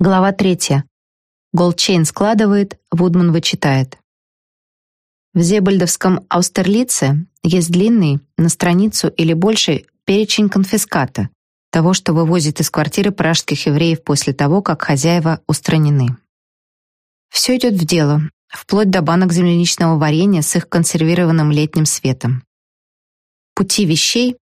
Глава третья. Голдчейн складывает, Вудман вычитает. В Зебальдовском Аустерлице есть длинный, на страницу или больше, перечень конфиската, того, что вывозит из квартиры пражских евреев после того, как хозяева устранены. Все идет в дело, вплоть до банок земляничного варенья с их консервированным летним светом. Пути вещей,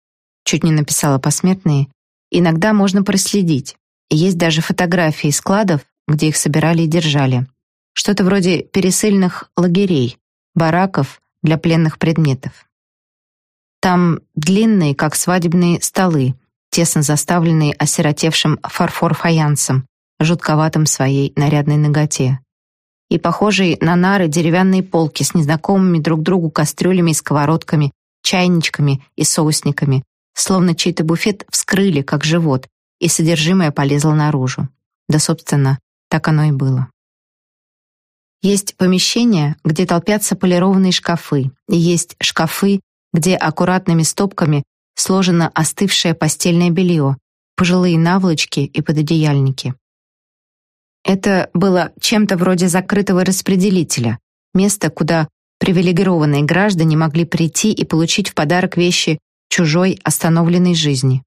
чуть не написала посмертные, иногда можно проследить. Есть даже фотографии складов, где их собирали и держали. Что-то вроде пересыльных лагерей, бараков для пленных предметов. Там длинные, как свадебные столы, тесно заставленные осиротевшим фарфор-фаянсом, жутковатым своей нарядной ноготе. И похожие на нары деревянные полки с незнакомыми друг другу кастрюлями и сковородками, чайничками и соусниками, словно чей-то буфет вскрыли, как живот, и содержимое полезло наружу. Да, собственно, так оно и было. Есть помещения, где толпятся полированные шкафы, и есть шкафы, где аккуратными стопками сложено остывшее постельное белье, пожилые наволочки и пододеяльники. Это было чем-то вроде закрытого распределителя, место, куда привилегированные граждане могли прийти и получить в подарок вещи чужой остановленной жизни.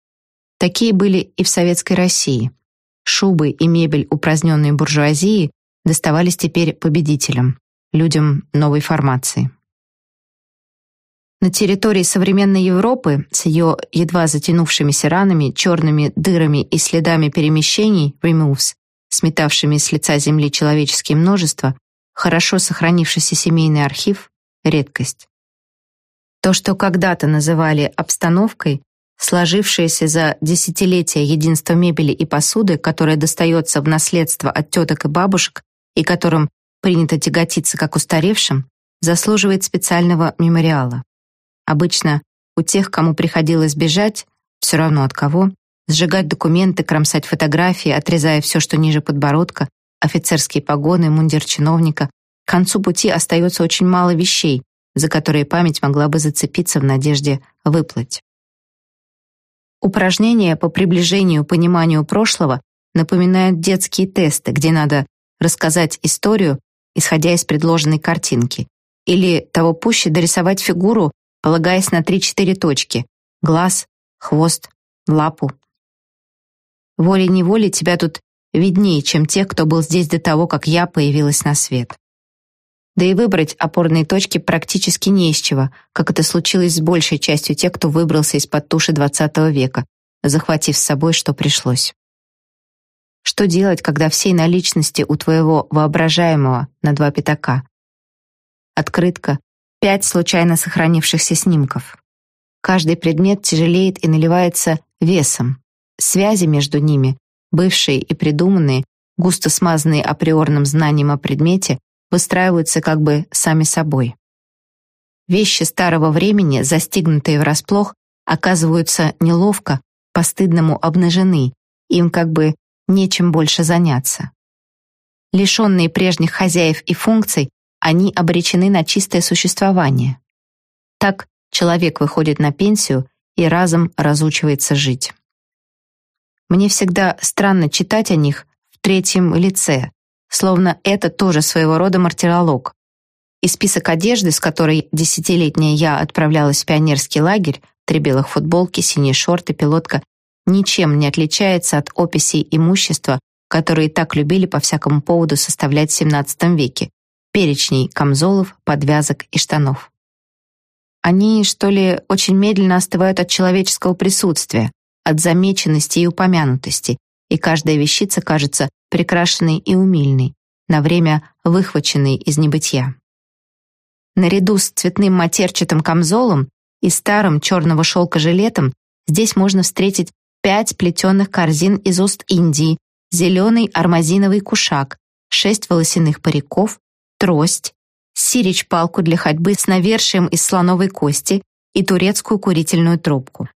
Такие были и в Советской России. Шубы и мебель упраздненной буржуазии доставались теперь победителям, людям новой формации. На территории современной Европы с ее едва затянувшимися ранами, черными дырами и следами перемещений, removes, сметавшими с лица земли человеческие множества, хорошо сохранившийся семейный архив — редкость. То, что когда-то называли обстановкой, сложившееся за десятилетия единство мебели и посуды, которое достается в наследство от теток и бабушек и которым принято тяготиться как устаревшим, заслуживает специального мемориала. Обычно у тех, кому приходилось бежать, все равно от кого, сжигать документы, кромсать фотографии, отрезая все, что ниже подбородка, офицерские погоны, мундир чиновника, к концу пути остается очень мало вещей, за которые память могла бы зацепиться в надежде выплыть. Упражнения по приближению пониманию прошлого напоминают детские тесты, где надо рассказать историю, исходя из предложенной картинки, или того пуще дорисовать фигуру, полагаясь на 3-4 точки: глаз, хвост, лапу. Волей-неволей тебя тут виднее, чем тех, кто был здесь до того, как я появилась на свет. Да и выбрать опорные точки практически не из чего, как это случилось с большей частью тех, кто выбрался из-под туши XX века, захватив с собой, что пришлось. Что делать, когда всей наличности у твоего воображаемого на два пятака? Открытка, пять случайно сохранившихся снимков. Каждый предмет тяжелеет и наливается весом. Связи между ними, бывшие и придуманные, густо смазанные априорным знанием о предмете, выстраиваются как бы сами собой. Вещи старого времени, застигнутые врасплох, оказываются неловко, постыдному обнажены, им как бы нечем больше заняться. Лишенные прежних хозяев и функций, они обречены на чистое существование. Так человек выходит на пенсию и разом разучивается жить. Мне всегда странно читать о них в третьем лице, словно это тоже своего рода мартиролог. И список одежды, с которой десятилетняя я отправлялась в пионерский лагерь, три белых футболки, синие шорты, пилотка, ничем не отличается от описей имущества, которые так любили по всякому поводу составлять в XVII веке, перечней камзолов, подвязок и штанов. Они, что ли, очень медленно остывают от человеческого присутствия, от замеченности и упомянутости, и каждая вещица кажется прекрасной и умильной, на время выхваченной из небытия. Наряду с цветным матерчатым камзолом и старым черного шелка жилетом здесь можно встретить пять плетеных корзин из Ост-Индии, зеленый армазиновый кушак, шесть волосяных париков, трость, сирич-палку для ходьбы с навершием из слоновой кости и турецкую курительную трубку.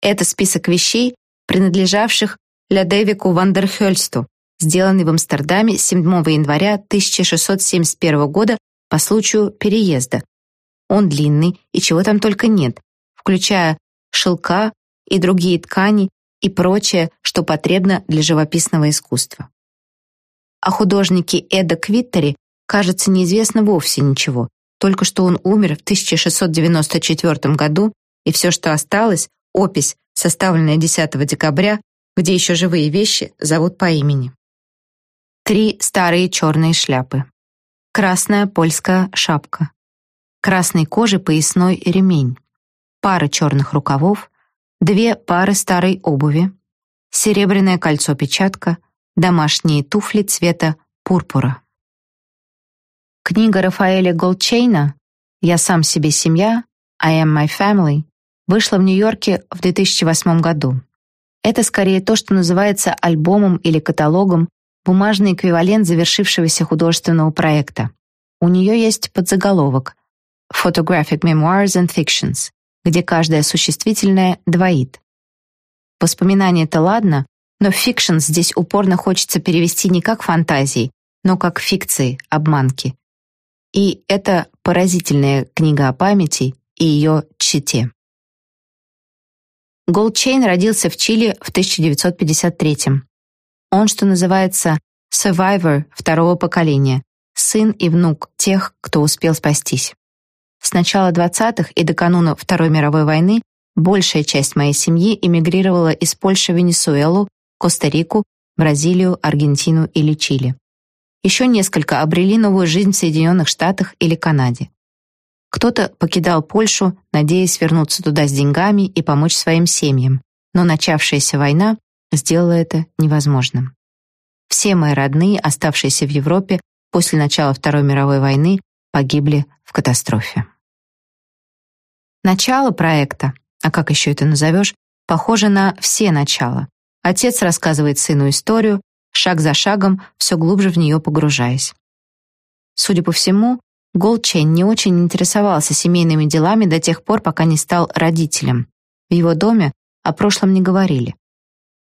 Это список вещей, принадлежавших Лядевику Вандерхёльсту, сделанный в Амстердаме 7 января 1671 года по случаю переезда. Он длинный и чего там только нет, включая шелка и другие ткани, и прочее, что потребно для живописного искусства. О художнике Эда Квиттери, кажется, неизвестно вовсе ничего, только что он умер в 1694 году, и все, что осталось, опись, составленная 10 декабря, где еще живые вещи зовут по имени. Три старые черные шляпы. Красная польская шапка. Красной кожи поясной ремень. Пара черных рукавов. Две пары старой обуви. Серебряное кольцо-печатка. Домашние туфли цвета пурпура. Книга Рафаэля Голдчейна «Я сам себе семья» «I am my family» вышла в Нью-Йорке в 2008 году. Это скорее то, что называется альбомом или каталогом, бумажный эквивалент завершившегося художественного проекта. У нее есть подзаголовок «Photographic Memoirs and Fictions», где каждое существительное двоит. Воспоминания-то ладно, но «fiction» здесь упорно хочется перевести не как фантазии, но как фикции, обманки. И это поразительная книга о памяти и ее чите. Голдчейн родился в Чили в 1953 -м. Он, что называется, survivor второго поколения, сын и внук тех, кто успел спастись. С начала 20-х и до кануна Второй мировой войны большая часть моей семьи эмигрировала из Польши в Венесуэлу, Коста-Рику, Бразилию, Аргентину или Чили. Еще несколько обрели новую жизнь в Соединенных Штатах или Канаде. Кто-то покидал Польшу, надеясь вернуться туда с деньгами и помочь своим семьям, но начавшаяся война сделала это невозможным. Все мои родные, оставшиеся в Европе после начала Второй мировой войны, погибли в катастрофе. Начало проекта, а как еще это назовешь, похоже на все начала. Отец рассказывает сыну историю, шаг за шагом, все глубже в нее погружаясь. Судя по всему, Голдчейн не очень интересовался семейными делами до тех пор, пока не стал родителем. В его доме о прошлом не говорили.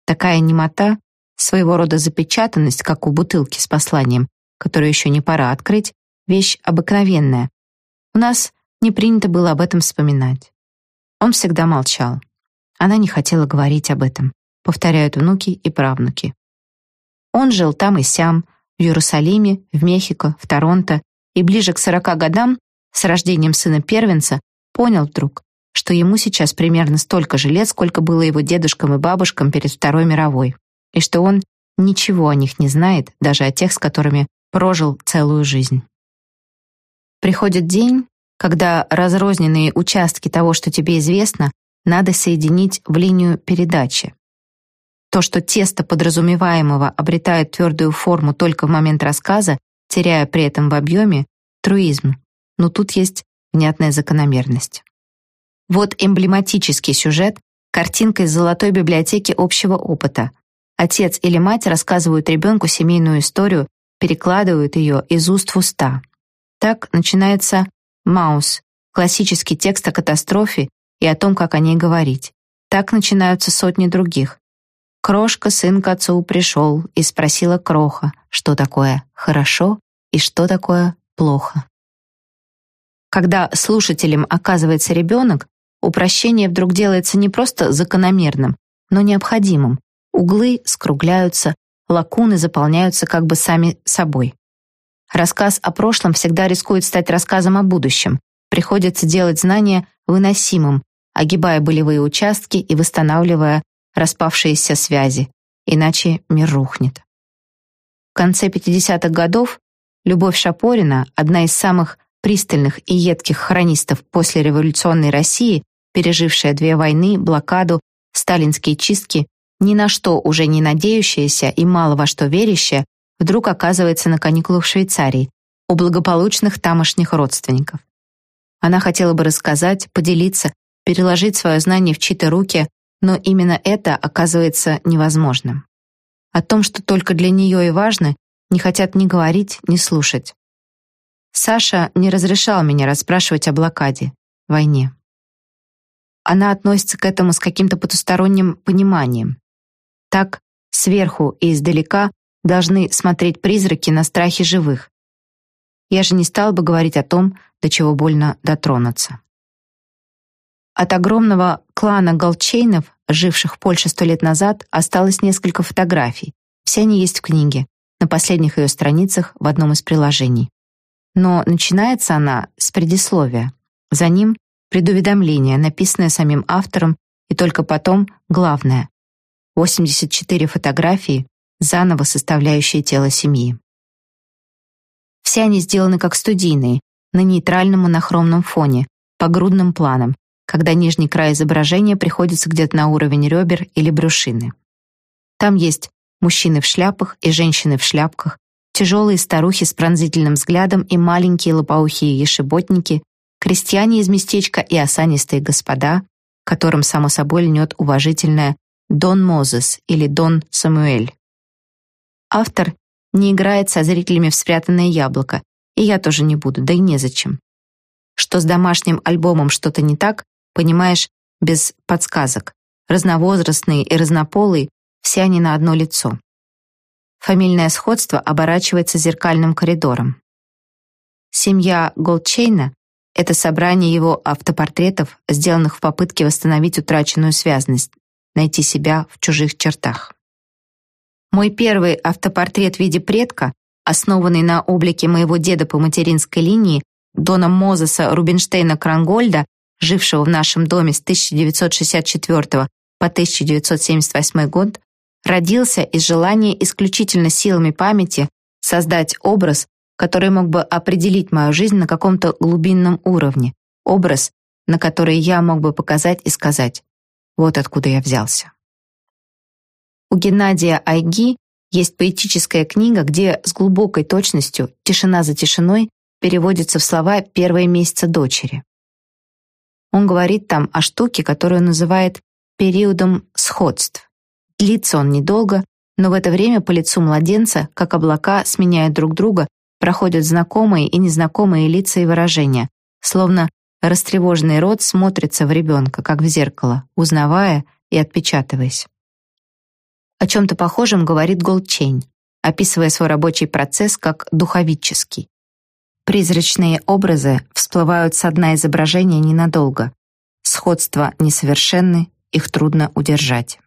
Такая немота, своего рода запечатанность, как у бутылки с посланием, которую еще не пора открыть, вещь обыкновенная. У нас не принято было об этом вспоминать. Он всегда молчал. Она не хотела говорить об этом, повторяют внуки и правнуки. Он жил там и сям, в Иерусалиме, в Мехико, в Торонто, и ближе к сорока годам, с рождением сына первенца, понял вдруг, что ему сейчас примерно столько же лет, сколько было его дедушкам и бабушкам перед Второй мировой, и что он ничего о них не знает, даже о тех, с которыми прожил целую жизнь. Приходит день, когда разрозненные участки того, что тебе известно, надо соединить в линию передачи. То, что тесто подразумеваемого обретает твердую форму только в момент рассказа, теряя при этом в объеме, труизм. Но тут есть внятная закономерность. Вот эмблематический сюжет, картинка из золотой библиотеки общего опыта. Отец или мать рассказывают ребенку семейную историю, перекладывают ее из уст в уста. Так начинается «Маус», классический текст о катастрофе и о том, как о ней говорить. Так начинаются сотни других. Крошка сын к отцу пришел и спросила Кроха, что такое «хорошо» и что такое «плохо». Когда слушателем оказывается ребенок, упрощение вдруг делается не просто закономерным, но необходимым. Углы скругляются, лакуны заполняются как бы сами собой. Рассказ о прошлом всегда рискует стать рассказом о будущем. Приходится делать знания выносимым, огибая болевые участки и восстанавливая распавшиеся связи, иначе мир рухнет. В конце 50-х годов Любовь Шапорина, одна из самых пристальных и едких хронистов после революционной России, пережившая две войны, блокаду, сталинские чистки, ни на что уже не надеющаяся и мало во что верящая, вдруг оказывается на каникулах в Швейцарии у благополучных тамошних родственников. Она хотела бы рассказать, поделиться, переложить свое знание в чьи-то руки, но именно это оказывается невозможным. О том, что только для нее и важно, не хотят ни говорить, ни слушать. Саша не разрешал меня расспрашивать о блокаде, войне. Она относится к этому с каким-то потусторонним пониманием. Так, сверху и издалека должны смотреть призраки на страхи живых. Я же не стал бы говорить о том, до чего больно дотронуться. От огромного клана Голчейнов живших в Польше сто лет назад, осталось несколько фотографий. Все они есть в книге, на последних ее страницах в одном из приложений. Но начинается она с предисловия. За ним предуведомление, написанное самим автором, и только потом главное. 84 фотографии, заново составляющие тело семьи. Все они сделаны как студийные, на нейтральном монохромном фоне, по грудным планам, когда нижний край изображения приходится где-то на уровень ребер или брюшины. Там есть мужчины в шляпах и женщины в шляпках, тяжелые старухи с пронзительным взглядом и маленькие лопоухие ешеботники, крестьяне из местечка и осанистые господа, которым, само собой, льнет уважительное «Дон Мозес» или «Дон Самуэль». Автор не играет со зрителями в спрятанное яблоко, и я тоже не буду, да и незачем. Что с домашним альбомом что-то не так, понимаешь, без подсказок. Разновозрастные и разнополые, все они на одно лицо. Фамильное сходство оборачивается зеркальным коридором. Семья Голдчейна — это собрание его автопортретов, сделанных в попытке восстановить утраченную связность, найти себя в чужих чертах. Мой первый автопортрет в виде предка, основанный на облике моего деда по материнской линии, Дона Мозеса Рубинштейна Крангольда, жившего в нашем доме с 1964 по 1978 год, родился из желания исключительно силами памяти создать образ, который мог бы определить мою жизнь на каком-то глубинном уровне, образ, на который я мог бы показать и сказать «вот откуда я взялся». У Геннадия Айги есть поэтическая книга, где с глубокой точностью «тишина за тишиной» переводится в слова «первые месяца дочери». Он говорит там о штуке, которую называет периодом сходств. Длится он недолго, но в это время по лицу младенца, как облака, сменяя друг друга, проходят знакомые и незнакомые лица и выражения, словно растревоженный род смотрится в ребенка, как в зеркало, узнавая и отпечатываясь. О чем-то похожем говорит Голдчейн, описывая свой рабочий процесс как духовидческий. Призрачные образы всплывают с дна изображения ненадолго. Сходства несовершенны, их трудно удержать.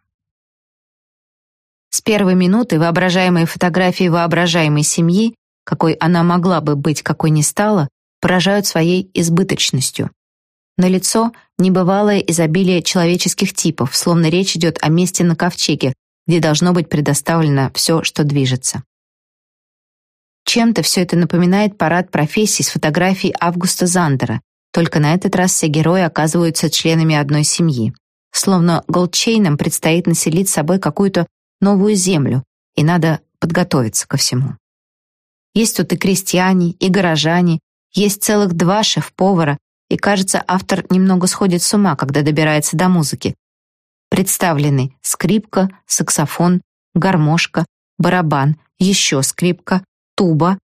С первой минуты воображаемые фотографии воображаемой семьи, какой она могла бы быть, какой не стала, поражают своей избыточностью. На лицо небывалое изобилие человеческих типов, словно речь идет о месте на ковчеге, где должно быть предоставлено все, что движется. Чем-то все это напоминает парад профессий с фотографией Августа Зандера, только на этот раз все герои оказываются членами одной семьи. Словно Голдчейнам предстоит населить собой какую-то новую землю, и надо подготовиться ко всему. Есть тут и крестьяне, и горожане, есть целых два шеф-повара, и, кажется, автор немного сходит с ума, когда добирается до музыки, представлены скрипка, саксофон, гармошка, барабан, еще скрипка, туба,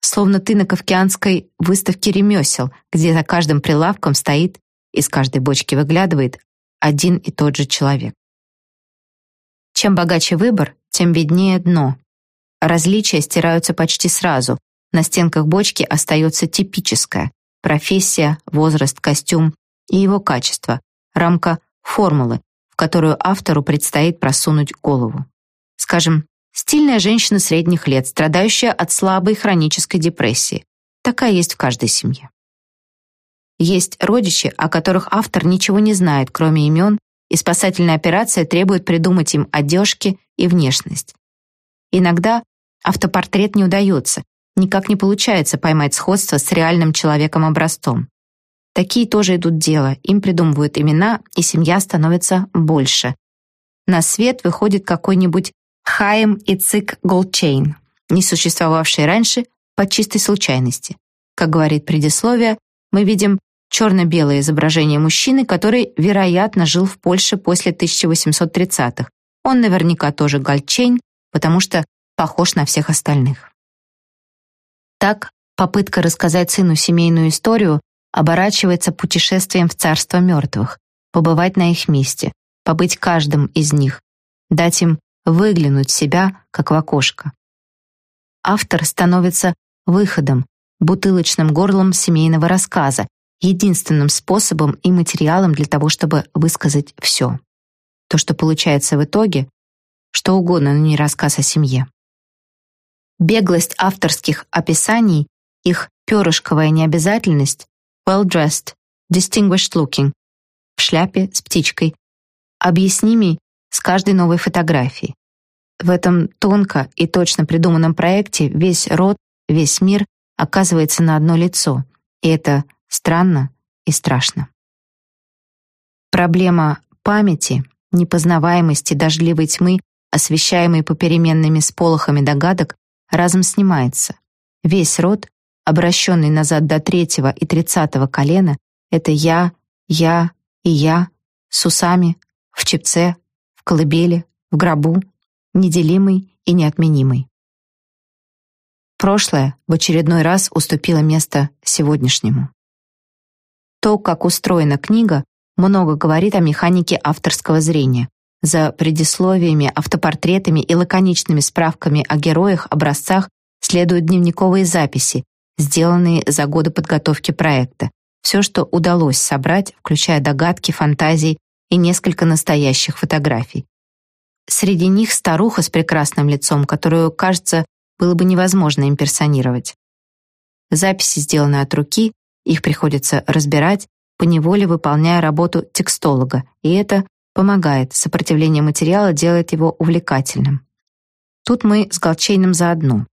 словно ты на кавказской выставке ремесел, где за каждым прилавком стоит, из каждой бочки выглядывает один и тот же человек. Чем богаче выбор, тем беднее дно. Различия стираются почти сразу. На стенках бочки остается типическое — профессия, возраст, костюм и его качество, рамка формулы, которую автору предстоит просунуть голову. Скажем, стильная женщина средних лет, страдающая от слабой хронической депрессии. Такая есть в каждой семье. Есть родичи, о которых автор ничего не знает, кроме имен, и спасательная операция требует придумать им одежки и внешность. Иногда автопортрет не удается, никак не получается поймать сходство с реальным человеком-образцом. Такие тоже идут дело, им придумывают имена, и семья становится больше. На свет выходит какой-нибудь Хаим Ицик Голдчейн, не существовавший раньше по чистой случайности. Как говорит предисловие, мы видим черно-белое изображение мужчины, который, вероятно, жил в Польше после 1830-х. Он наверняка тоже Голдчейн, потому что похож на всех остальных. Так, попытка рассказать сыну семейную историю оборачивается путешествием в царство мертвых, побывать на их месте, побыть каждым из них, дать им выглянуть себя, как в окошко. Автор становится выходом, бутылочным горлом семейного рассказа, единственным способом и материалом для того, чтобы высказать все. То, что получается в итоге, что угодно, но не рассказ о семье. Беглость авторских описаний, их перышковая необязательность, well-dressed, distinguished looking, в шляпе с птичкой, объяснимей с каждой новой фотографией. В этом тонко и точно придуманном проекте весь род, весь мир оказывается на одно лицо, и это странно и страшно. Проблема памяти, непознаваемости дождливой тьмы, освещаемой попеременными сполохами догадок, разом снимается. Весь род, обращенный назад до третьего и тридцатого колена, это я, я и я, с усами, в чепце, в колыбели, в гробу, неделимый и неотменимый. Прошлое в очередной раз уступило место сегодняшнему. То, как устроена книга, много говорит о механике авторского зрения. За предисловиями, автопортретами и лаконичными справками о героях, образцах следуют дневниковые записи, сделанные за годы подготовки проекта. Все, что удалось собрать, включая догадки, фантазии и несколько настоящих фотографий. Среди них старуха с прекрасным лицом, которую, кажется, было бы невозможно имперсонировать. Записи сделаны от руки, их приходится разбирать, поневоле выполняя работу текстолога, и это помогает, сопротивление материала делает его увлекательным. Тут мы с Голчейном заодно.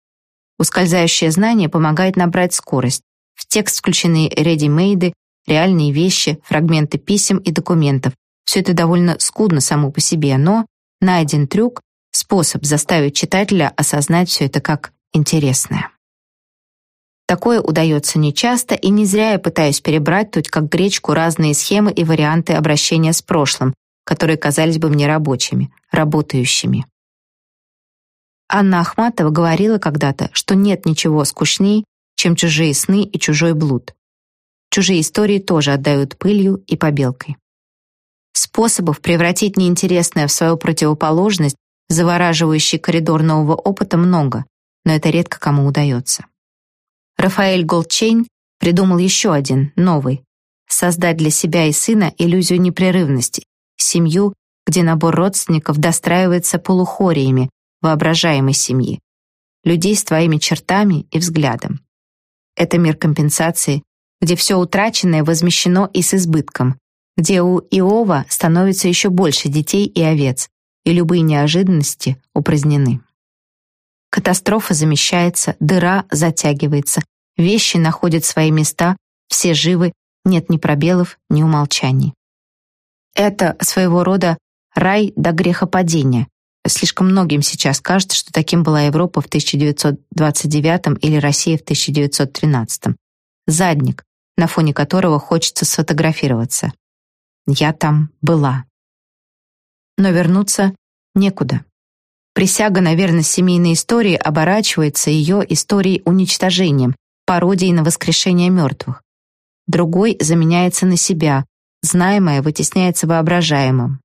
Ускользающее знание помогает набрать скорость. В текст включены редимейды, реальные вещи, фрагменты писем и документов. Все это довольно скудно само по себе, но найден трюк, способ заставить читателя осознать все это как интересное. Такое удается нечасто, и не зря я пытаюсь перебрать тут как гречку разные схемы и варианты обращения с прошлым, которые казались бы мне рабочими, работающими. Анна Ахматова говорила когда-то, что нет ничего скучней, чем чужие сны и чужой блуд. Чужие истории тоже отдают пылью и побелкой. Способов превратить неинтересное в свою противоположность, завораживающий коридор нового опыта много, но это редко кому удается. Рафаэль Голдчейн придумал еще один, новый. Создать для себя и сына иллюзию непрерывности, семью, где набор родственников достраивается полухориями воображаемой семьи, людей с твоими чертами и взглядом. Это мир компенсации, где все утраченное возмещено и с избытком, где у Иова становится еще больше детей и овец, и любые неожиданности упразднены. Катастрофа замещается, дыра затягивается, вещи находят свои места, все живы, нет ни пробелов, ни умолчаний. Это своего рода рай до грехопадения. Слишком многим сейчас кажется, что таким была Европа в 1929 или Россия в 1913. Задник, на фоне которого хочется сфотографироваться. Я там была. Но вернуться некуда. Присяга на верность семейной истории оборачивается ее историей уничтожением, пародией на воскрешение мертвых. Другой заменяется на себя, знаемое вытесняется воображаемым.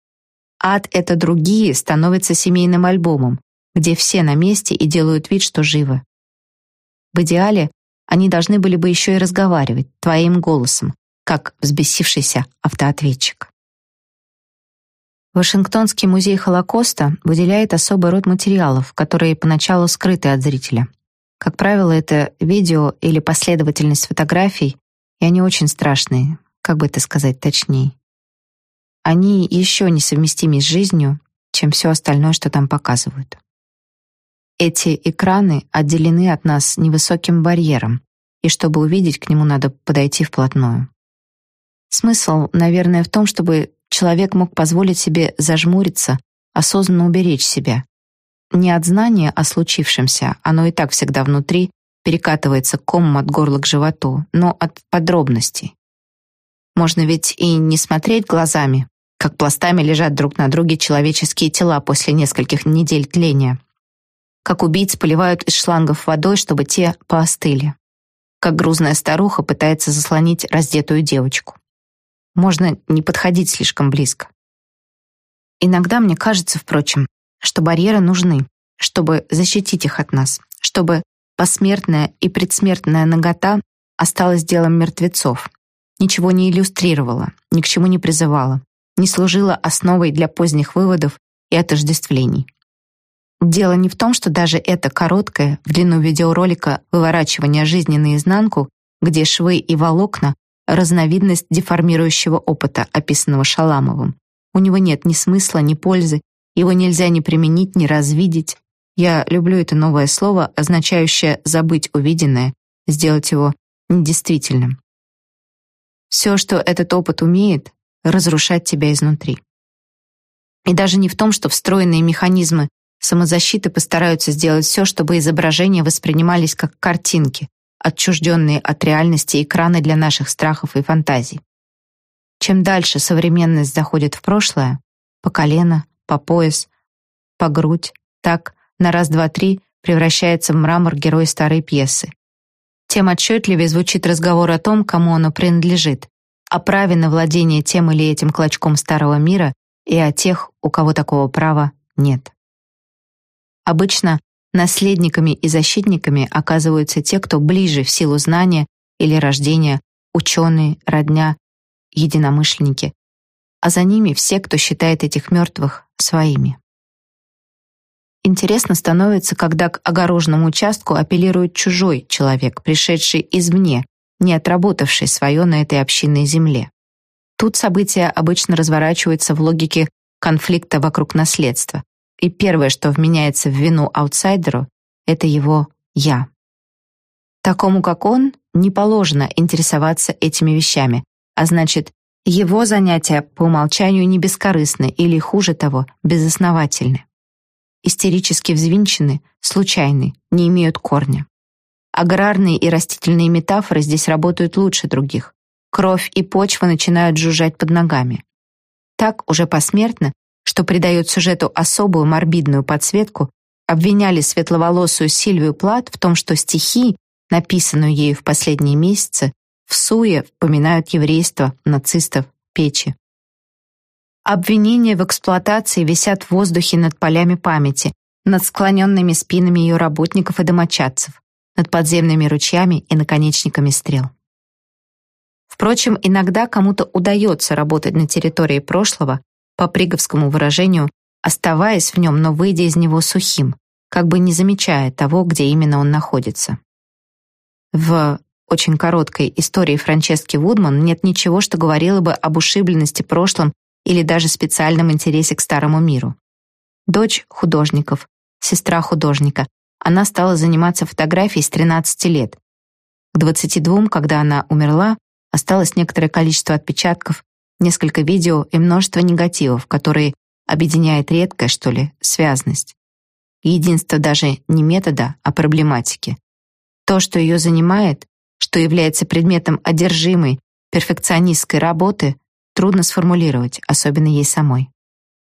Ад — это другие становится семейным альбомом, где все на месте и делают вид, что живы. В идеале они должны были бы еще и разговаривать твоим голосом, как взбесившийся автоответчик. Вашингтонский музей Холокоста выделяет особый род материалов, которые поначалу скрыты от зрителя. Как правило, это видео или последовательность фотографий, и они очень страшные, как бы это сказать точнее. Они еще несовместимее с жизнью, чем все остальное, что там показывают. Эти экраны отделены от нас невысоким барьером, и чтобы увидеть к нему, надо подойти вплотную. Смысл, наверное, в том, чтобы человек мог позволить себе зажмуриться, осознанно уберечь себя. Не от знания о случившемся, оно и так всегда внутри, перекатывается комом от горла к животу, но от подробностей. Можно ведь и не смотреть глазами, как пластами лежат друг на друге человеческие тела после нескольких недель тления. Как убийц поливают из шлангов водой, чтобы те поостыли. Как грузная старуха пытается заслонить раздетую девочку. Можно не подходить слишком близко. Иногда мне кажется, впрочем, что барьеры нужны, чтобы защитить их от нас, чтобы посмертная и предсмертная нагота осталась делом мертвецов, ничего не иллюстрировала, ни к чему не призывала, не служила основой для поздних выводов и отождествлений. Дело не в том, что даже это короткое, в длину видеоролика выворачивание жизни наизнанку, где швы и волокна — разновидность деформирующего опыта, описанного Шаламовым. У него нет ни смысла, ни пользы, его нельзя ни применить, ни развидеть. Я люблю это новое слово, означающее «забыть увиденное», сделать его недействительным. Все, что этот опыт умеет, разрушать тебя изнутри. И даже не в том, что встроенные механизмы самозащиты постараются сделать все, чтобы изображения воспринимались как картинки, отчужденные от реальности экраны для наших страхов и фантазий. Чем дальше современность заходит в прошлое, по колено, по пояс, по грудь, так на раз, два, три превращается в мрамор герой старой пьесы. Тем отчетливее звучит разговор о том, кому оно принадлежит, о праве на владение тем или этим клочком старого мира и о тех, у кого такого права нет. Обычно наследниками и защитниками оказываются те, кто ближе в силу знания или рождения, ученые, родня, единомышленники, а за ними все, кто считает этих мертвых своими. Интересно становится, когда к огороженному участку апеллирует чужой человек, пришедший извне, не отработавший свое на этой общинной земле. Тут события обычно разворачиваются в логике конфликта вокруг наследства, и первое, что вменяется в вину аутсайдеру, это его «я». Такому, как он, не положено интересоваться этими вещами, а значит, его занятия по умолчанию не бескорыстны или, хуже того, безосновательны. Истерически взвинчены, случайны, не имеют корня. Аграрные и растительные метафоры здесь работают лучше других. Кровь и почва начинают жужжать под ногами. Так, уже посмертно, что придает сюжету особую морбидную подсветку, обвиняли светловолосую Сильвию Плат в том, что стихи, написанную ею в последние месяцы, в суе вспоминают еврейство, нацистов, печи. Обвинения в эксплуатации висят в воздухе над полями памяти, над склоненными спинами ее работников и домочадцев, над подземными ручьями и наконечниками стрел. Впрочем, иногда кому-то удается работать на территории прошлого, по приговскому выражению, оставаясь в нем, но выйдя из него сухим, как бы не замечая того, где именно он находится. В очень короткой истории Франчески Вудман нет ничего, что говорило бы об ушибленности прошлым или даже специальном интересе к старому миру. Дочь художников, сестра художника, она стала заниматься фотографией с 13 лет. К 22, когда она умерла, осталось некоторое количество отпечатков, несколько видео и множество негативов, которые объединяет редкая, что ли, связность. Единство даже не метода, а проблематики. То, что ее занимает, что является предметом одержимой, перфекционистской работы, трудно сформулировать, особенно ей самой.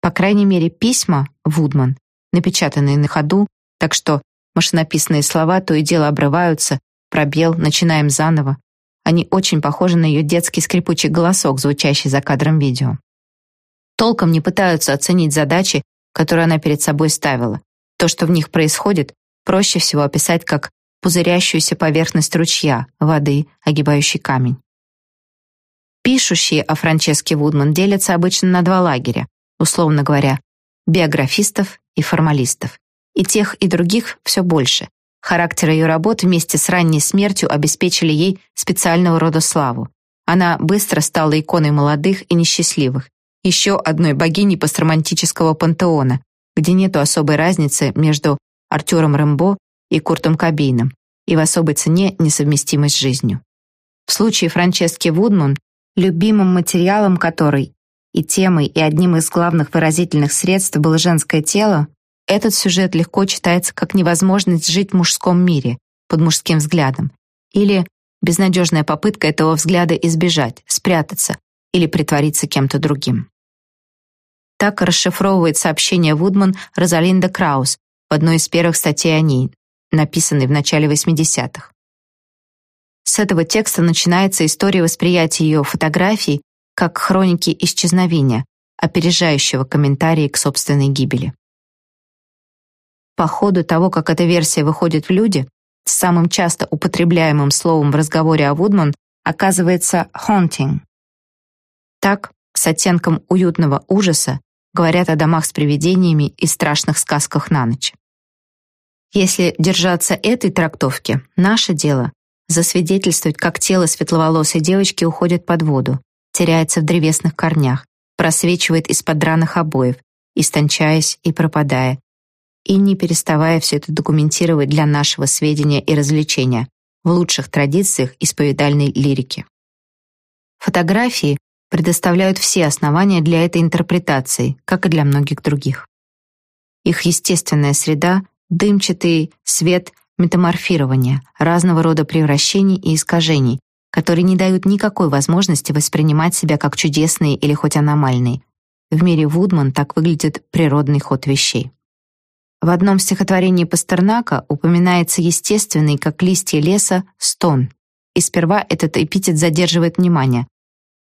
По крайней мере, письма Вудман, напечатанные на ходу, так что машинописные слова то и дело обрываются, пробел, начинаем заново, они очень похожи на ее детский скрипучий голосок, звучащий за кадром видео. Толком не пытаются оценить задачи, которые она перед собой ставила. То, что в них происходит, проще всего описать как пузырящуюся поверхность ручья, воды, огибающий камень. Пишущие о Франческе Вудман делятся обычно на два лагеря, условно говоря, биографистов и формалистов. И тех, и других все больше, Характер ее работ вместе с ранней смертью обеспечили ей специального рода славу. Она быстро стала иконой молодых и несчастливых, еще одной богиней постромантического пантеона, где нету особой разницы между Артуром Рэмбо и Куртом Кобейном, и в особой цене несовместимость с жизнью. В случае Франчески Вудман, любимым материалом которой и темой, и одним из главных выразительных средств было женское тело, этот сюжет легко читается как невозможность жить в мужском мире, под мужским взглядом, или безнадежная попытка этого взгляда избежать, спрятаться или притвориться кем-то другим. Так расшифровывает сообщение Вудман Розалинда Краус в одной из первых статей о ней, написанной в начале 80-х. С этого текста начинается история восприятия ее фотографий как хроники исчезновения, опережающего комментарии к собственной гибели. По ходу того, как эта версия выходит в люди, самым часто употребляемым словом в разговоре о Вудман оказывается «haunting». Так, с оттенком уютного ужаса говорят о домах с привидениями и страшных сказках на ночь. Если держаться этой трактовки, наше дело засвидетельствовать, как тело светловолосой девочки уходит под воду, теряется в древесных корнях, просвечивает из-под драных обоев, истончаясь и пропадая, и не переставая все это документировать для нашего сведения и развлечения в лучших традициях исповедальной лирики. Фотографии предоставляют все основания для этой интерпретации, как и для многих других. Их естественная среда — дымчатый свет метаморфирования, разного рода превращений и искажений, которые не дают никакой возможности воспринимать себя как чудесные или хоть аномальные. В мире Вудман так выглядит природный ход вещей. В одном стихотворении Пастернака упоминается естественный, как листья леса, стон. И сперва этот эпитет задерживает внимание.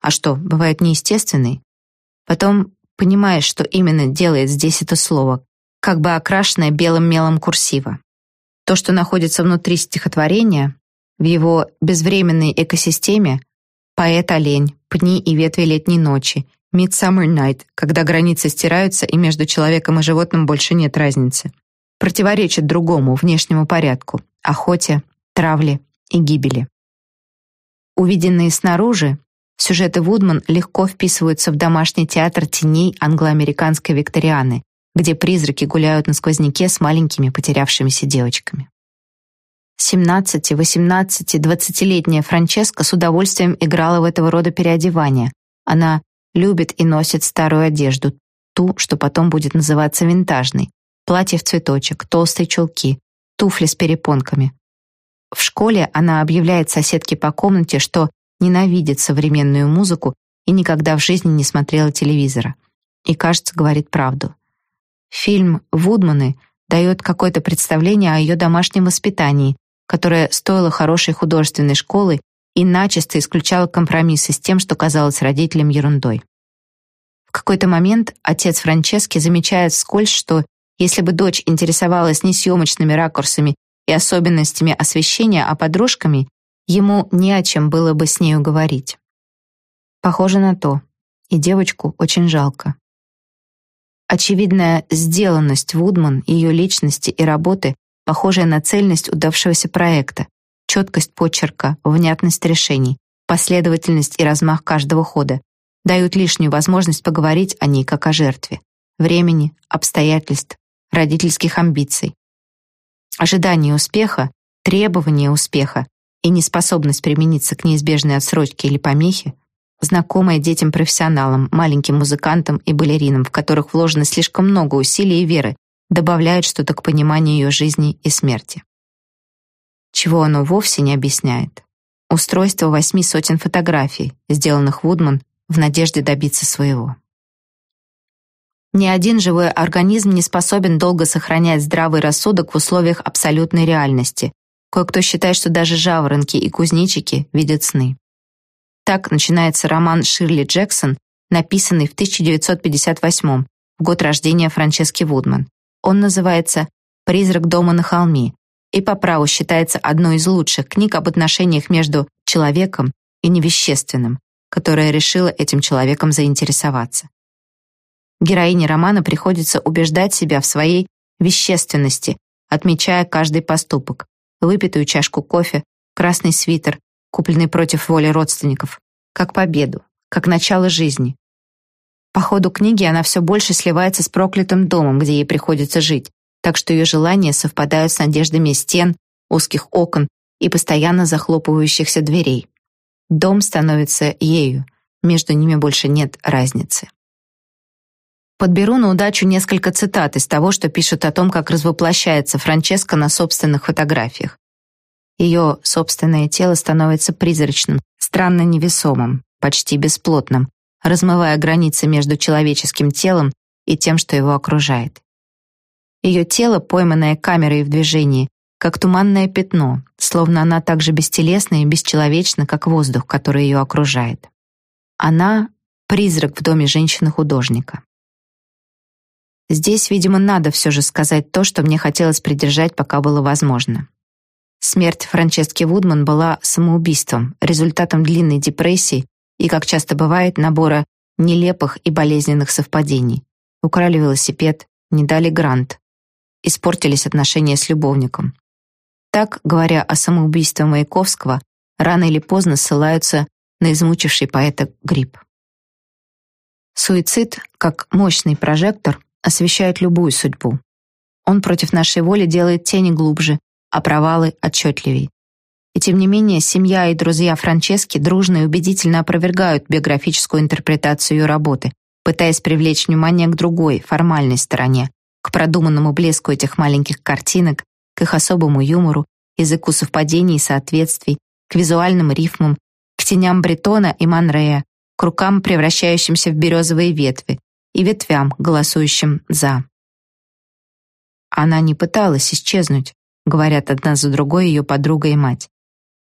А что, бывает неестественный? Потом понимаешь, что именно делает здесь это слово, как бы окрашенное белым мелом курсива. То, что находится внутри стихотворения, в его безвременной экосистеме, поэт-олень, пни и ветви летней ночи, Midsummer Night, когда границы стираются и между человеком и животным больше нет разницы. Противоречит другому, внешнему порядку, охоте, травле и гибели. Увиденные снаружи, сюжеты Вудман легко вписываются в домашний театр теней англоамериканской викторианы, где призраки гуляют на сквозняке с маленькими потерявшимися девочками. 17, 18, 20-летняя Франческа с удовольствием играла в этого рода переодевания. Она любит и носит старую одежду, ту, что потом будет называться винтажной. Платье в цветочек, толстые чулки, туфли с перепонками. В школе она объявляет соседке по комнате, что ненавидит современную музыку и никогда в жизни не смотрела телевизора. И, кажется, говорит правду. Фильм «Вудманы» дает какое-то представление о ее домашнем воспитании, которое стоило хорошей художественной школы и начисто исключало компромиссы с тем, что казалось родителям ерундой. В какой-то момент отец Франчески замечает вскользь, что если бы дочь интересовалась не съемочными ракурсами и особенностями освещения, а подружками, ему не о чем было бы с нею говорить. Похоже на то, и девочку очень жалко. Очевидная сделанность Вудман, ее личности и работы, похожая на цельность удавшегося проекта, четкость почерка, внятность решений, последовательность и размах каждого хода, дают лишнюю возможность поговорить о ней как о жертве, времени, обстоятельств, родительских амбиций. Ожидание успеха, требование успеха и неспособность примениться к неизбежной отсрочке или помехе знакомая детям-профессионалам, маленьким музыкантам и балеринам, в которых вложено слишком много усилий и веры, добавляет что-то к пониманию ее жизни и смерти. Чего оно вовсе не объясняет. Устройство восьми сотен фотографий, сделанных Вудман в надежде добиться своего. Ни один живой организм не способен долго сохранять здравый рассудок в условиях абсолютной реальности. Кое-кто считает, что даже жаворонки и кузнечики видят сны. Так начинается роман Ширли Джексон, написанный в 1958 в год рождения Франчески Вудман. Он называется «Призрак дома на холме» и по праву считается одной из лучших книг об отношениях между человеком и невещественным, которая решила этим человеком заинтересоваться. Героине романа приходится убеждать себя в своей вещественности, отмечая каждый поступок, выпитую чашку кофе, красный свитер, купленный против воли родственников, как победу, как начало жизни. По ходу книги она все больше сливается с проклятым домом, где ей приходится жить, так что ее желания совпадают с надеждами стен, узких окон и постоянно захлопывающихся дверей. Дом становится ею, между ними больше нет разницы. Подберу на удачу несколько цитат из того, что пишет о том, как развоплощается Франческа на собственных фотографиях. Ее собственное тело становится призрачным, странно невесомым, почти бесплотным, размывая границы между человеческим телом и тем, что его окружает. Ее тело, пойманное камерой в движении, как туманное пятно, словно она так же бестелесна и бесчеловечна, как воздух, который ее окружает. Она — призрак в доме женщины-художника. Здесь, видимо, надо все же сказать то, что мне хотелось придержать, пока было возможно. Смерть Франчески Вудман была самоубийством, результатом длинной депрессии и, как часто бывает, набора нелепых и болезненных совпадений. Украли велосипед, не дали грант. Испортились отношения с любовником. Так, говоря о самоубийстве Маяковского, рано или поздно ссылаются на измучивший поэта грипп. Суицид, как мощный прожектор, освещает любую судьбу. Он против нашей воли делает тени глубже, а провалы отчетливей. И тем не менее, семья и друзья Франчески дружно и убедительно опровергают биографическую интерпретацию ее работы, пытаясь привлечь внимание к другой, формальной стороне, к продуманному блеску этих маленьких картинок, к их особому юмору, языку совпадений и соответствий, к визуальным рифмам, к теням Бретона и Манрея, к рукам, превращающимся в березовые ветви, и ветвям, голосующим «за». Она не пыталась исчезнуть, говорят одна за другой ее подруга и мать.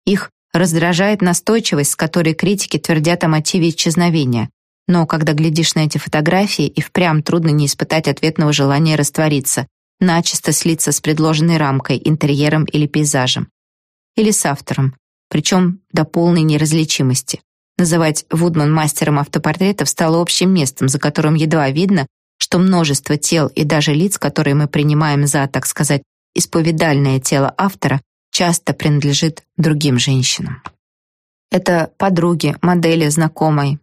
Их раздражает настойчивость, с которой критики твердят о мотиве исчезновения. Но когда глядишь на эти фотографии, и впрямь трудно не испытать ответного желания раствориться, начисто слиться с предложенной рамкой, интерьером или пейзажем. Или с автором, причем до полной неразличимости. Называть Вудман мастером автопортретов стало общим местом, за которым едва видно, что множество тел и даже лиц, которые мы принимаем за, так сказать, исповедальное тело автора, часто принадлежит другим женщинам. Это подруги, модели, знакомые.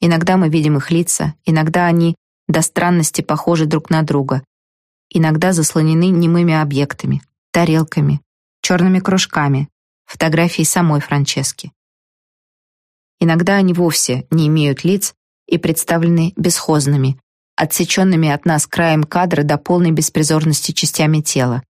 Иногда мы видим их лица, иногда они до странности похожи друг на друга, иногда заслонены немыми объектами, тарелками, черными кружками, фотографией самой Франчески. Иногда они вовсе не имеют лиц и представлены бесхозными, отсеченными от нас краем кадра до полной беспризорности частями тела.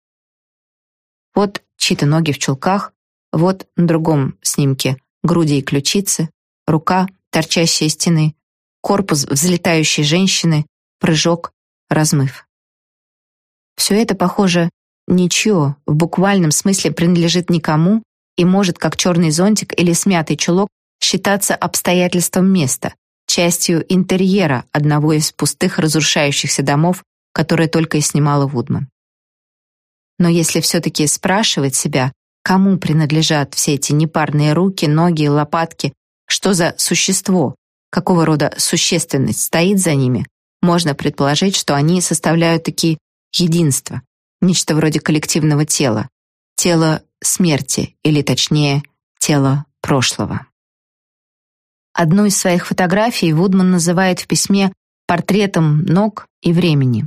Вот чьи-то ноги в чулках, вот на другом снимке груди и ключицы, рука, торчащая из стены, корпус взлетающей женщины, прыжок, размыв. Все это, похоже, ничего в буквальном смысле принадлежит никому и может, как черный зонтик или смятый чулок, считаться обстоятельством места, частью интерьера одного из пустых разрушающихся домов, которые только и снимала Вудман. Но если все-таки спрашивать себя, кому принадлежат все эти непарные руки, ноги, лопатки, что за существо, какого рода существенность стоит за ними, можно предположить, что они составляют такие единство, нечто вроде коллективного тела, тело смерти, или точнее, тело прошлого. Одну из своих фотографий Вудман называет в письме портретом ног и времени.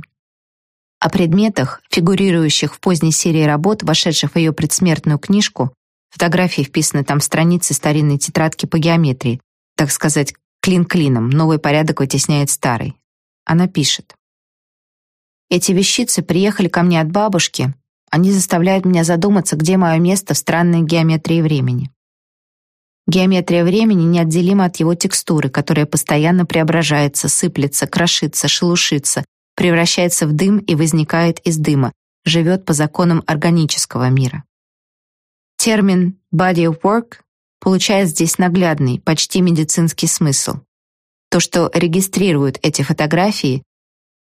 О предметах, фигурирующих в поздней серии работ, вошедших в ее предсмертную книжку, фотографии вписаны там страницы старинной тетрадки по геометрии, так сказать, клин-клином, новый порядок вытесняет старый. Она пишет. «Эти вещицы приехали ко мне от бабушки, они заставляют меня задуматься, где мое место в странной геометрии времени. Геометрия времени неотделима от его текстуры, которая постоянно преображается, сыплется, крошится, шелушится, превращается в дым и возникает из дыма, живет по законам органического мира. Термин «body of work» получает здесь наглядный, почти медицинский смысл. То, что регистрируют эти фотографии,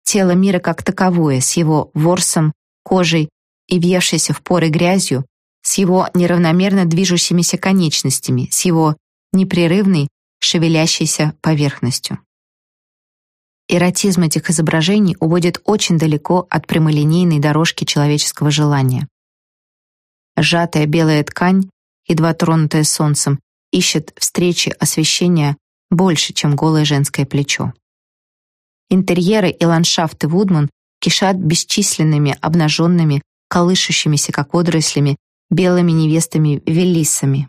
тело мира как таковое, с его ворсом, кожей и въевшейся в поры грязью, с его неравномерно движущимися конечностями, с его непрерывной, шевелящейся поверхностью. Эротизм этих изображений уводит очень далеко от прямолинейной дорожки человеческого желания. Сжатая белая ткань, едва тронутая солнцем, ищет встречи освещения больше, чем голое женское плечо. Интерьеры и ландшафты Вудман кишат бесчисленными обнаженными, колышущимися как водорослями белыми невестами-велисами.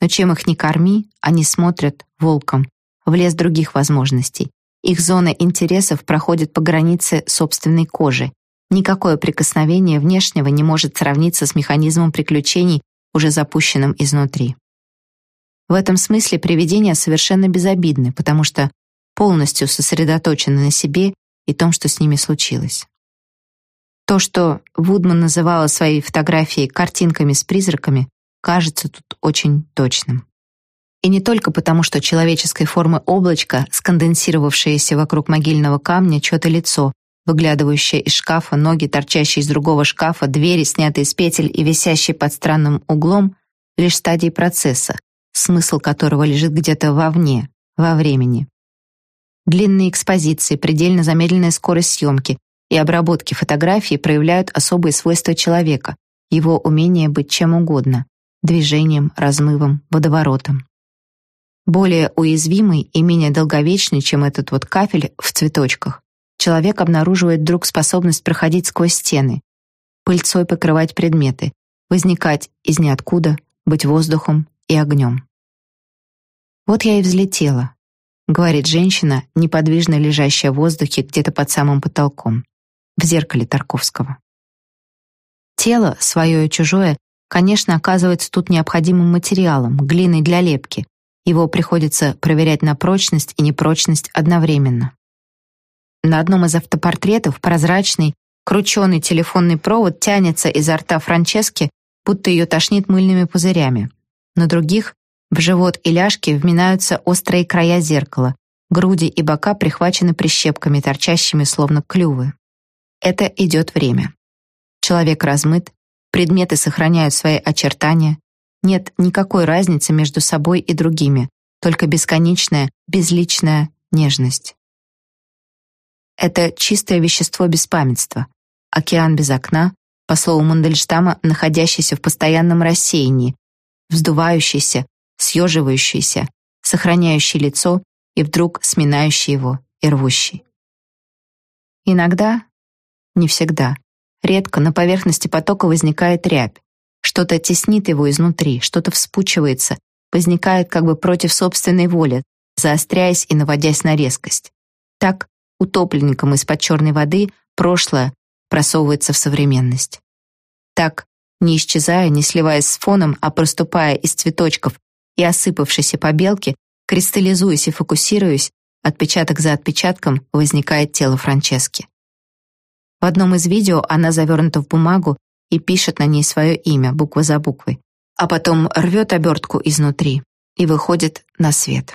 Но чем их ни корми, они смотрят волком в лес других возможностей. Их зона интересов проходит по границе собственной кожи. Никакое прикосновение внешнего не может сравниться с механизмом приключений, уже запущенным изнутри. В этом смысле привидения совершенно безобидны, потому что полностью сосредоточены на себе и том, что с ними случилось. То, что Вудман называла свои фотографии картинками с призраками, кажется тут очень точным. И не только потому, что человеческой формы облачко, сконденсировавшееся вокруг могильного камня, чьё-то лицо, выглядывающее из шкафа, ноги, торчащие из другого шкафа, двери, снятые с петель и висящие под странным углом, лишь стадии процесса, смысл которого лежит где-то вовне, во времени. Длинные экспозиции, предельно замедленная скорость съемки и обработки фотографий проявляют особые свойства человека, его умение быть чем угодно — движением, размывом, водоворотом. Более уязвимый и менее долговечный, чем этот вот кафель в цветочках, человек обнаруживает вдруг способность проходить сквозь стены, пыльцой покрывать предметы, возникать из ниоткуда, быть воздухом и огнем. Вот я и взлетела, говорит женщина, неподвижно лежащая в воздухе где-то под самым потолком, в зеркале Тарковского. Тело, свое и чужое, конечно, оказывается тут необходимым материалом, глиной для лепки. Его приходится проверять на прочность и непрочность одновременно. На одном из автопортретов прозрачный, крученый телефонный провод тянется изо рта Франчески, будто ее тошнит мыльными пузырями. На других в живот и ляжки вминаются острые края зеркала, груди и бока прихвачены прищепками, торчащими словно клювы. Это идет время. Человек размыт, предметы сохраняют свои очертания, нет никакой разницы между собой и другими, только бесконечная, безличная нежность. Это чистое вещество беспамятства, океан без окна, по слову Мандельштама, находящийся в постоянном рассеянии, вздувающийся, съеживающийся, сохраняющий лицо и вдруг сминающий его и рвущий. Иногда, не всегда, редко на поверхности потока возникает рябь. Что-то теснит его изнутри, что-то вспучивается, возникает как бы против собственной воли, заостряясь и наводясь на резкость. Так утопленникам из-под черной воды прошлое просовывается в современность. Так, не исчезая, не сливаясь с фоном, а проступая из цветочков и осыпавшейся побелки, кристаллизуясь и фокусируясь, отпечаток за отпечатком возникает тело Франчески. В одном из видео она завернута в бумагу и пишет на ней свое имя, буква за буквой, а потом рвет обертку изнутри и выходит на свет.